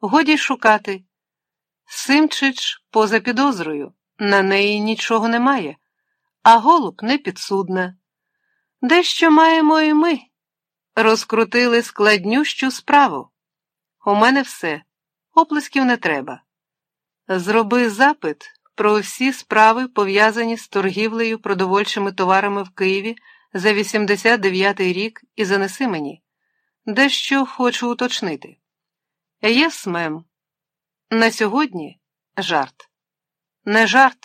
годі шукати. Симчич поза підозрою, на неї нічого немає, а голуб не підсудна. Дещо маємо і ми. Розкрутили складнющу справу. У мене все, оплесків не треба. Зроби запит про всі справи, пов'язані з торгівлею продовольчими товарами в Києві за 89-й рік і занеси мені. Дещо хочу уточнити. Yes, ma'am. На сьогодні жарт. Не жарт.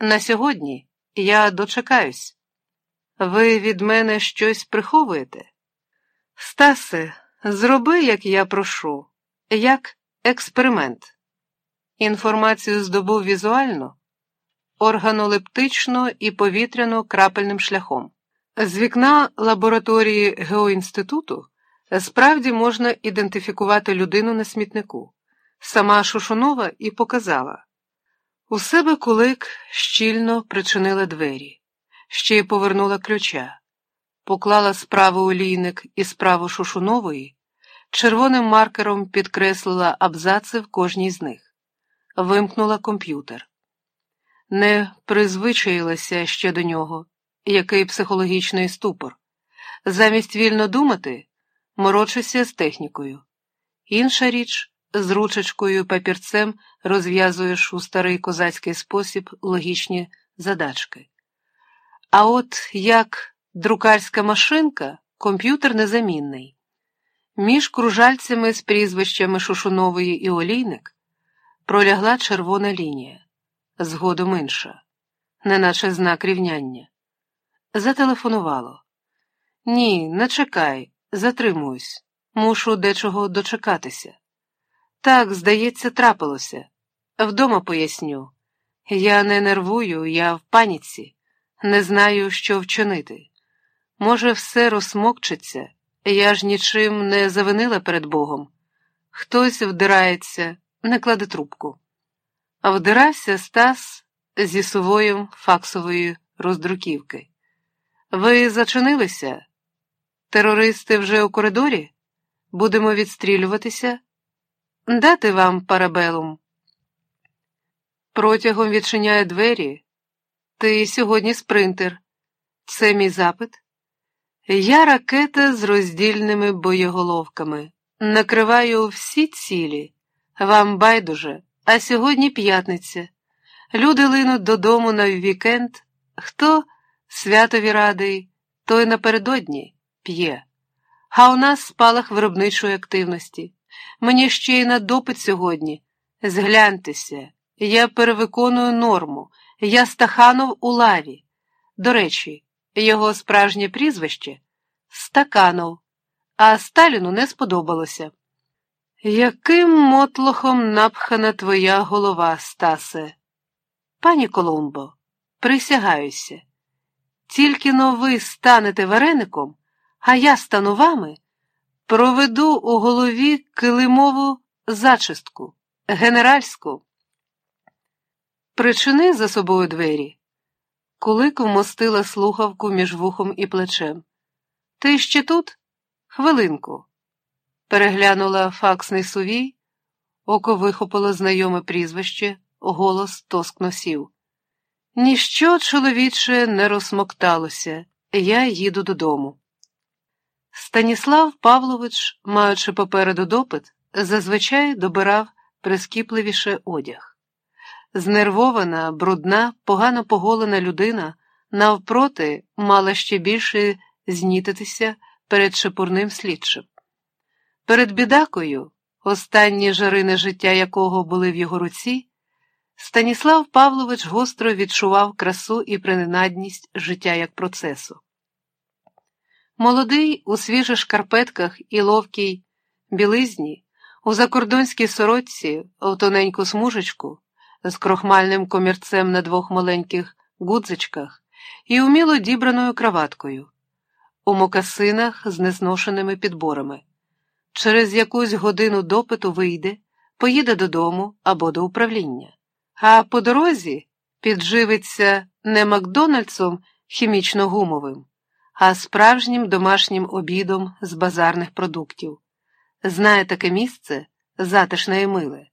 На сьогодні я дочекаюсь. Ви від мене щось приховуєте? Стасе, зроби, як я прошу, як експеримент. Інформацію здобув візуально, органолептично і повітряно крапельним шляхом. З вікна лабораторії Геоінституту справді можна ідентифікувати людину на смітнику. Сама Шушунова і показала. У себе кулик щільно причинила двері, ще й повернула ключа, поклала справу олійник і справу Шушунової, червоним маркером підкреслила абзаци в кожній з них, вимкнула комп'ютер. Не призвичаїлася ще до нього, який психологічний ступор. Замість вільно думати, морочишся з технікою. Інша річ з ручечкою папірцем розв'язуєш у старий козацький спосіб логічні задачки. А от як друкарська машинка, комп'ютер незамінний. Між кружальцями з прізвищами Шушунової і Олійник пролягла червона лінія, згодом інша, неначе знак рівняння. Зателефонувало. Ні, не чекай, затримуюсь, мушу дечого дочекатися. Так, здається, трапилося. Вдома поясню. Я не нервую, я в паніці, не знаю, що вчинити. Може, все розсмокчеться, я ж нічим не завинила перед Богом. Хтось вдирається, не кладе трубку. Вдирався Стас зі сувоєм факсової роздруківки. Ви зачинилися? Терористи вже у коридорі? Будемо відстрілюватися? Дати вам парабелум. Протягом відчиняє двері. Ти сьогодні спринтер. Це мій запит. Я ракета з роздільними боєголовками. Накриваю всі цілі. Вам байдуже, а сьогодні п'ятниця. Люди линуть додому на вікенд. Хто святові радий, той напередодні п'є. А у нас спалах виробничої активності. Мені ще й на допит сьогодні. Згляньтеся, я перевиконую норму, я Стаханов у лаві. До речі, його справжнє прізвище Стаканов, а Сталіну не сподобалося. Яким мотлохом напхана твоя голова, Стасе? Пані Коломбо, присягаюся. Тільки но ви станете вареником, а я стану вами. Проведу у голові килимову зачистку, генеральську. Причини за собою двері. Кулик вмостила слухавку між вухом і плечем. Ти ще тут? Хвилинку. Переглянула факсний сувій, око вихопило знайоме прізвище, голос тоскно сів. Ніщо, чоловіче, не розсмокталося, я їду додому. Станіслав Павлович, маючи попереду допит, зазвичай добирав прискіпливіше одяг. Знервована, брудна, погано поголена людина навпроти мала ще більше знітитися перед шепурним слідчим. Перед бідакою, останні жарини життя якого були в його руці, Станіслав Павлович гостро відчував красу і приненадність життя як процесу. Молодий у свіжих шкарпетках і ловкій білизні, у закордонській сорочці, в тоненьку смужечку, з крохмальним комірцем на двох маленьких гудзичках і уміло дібраною краваткою, у мокасинах з незношеними підборами. Через якусь годину допиту вийде, поїде додому або до управління, а по дорозі підживиться не Макдональдсом хімічно гумовим а справжнім домашнім обідом з базарних продуктів. Знає таке місце, затишне і миле.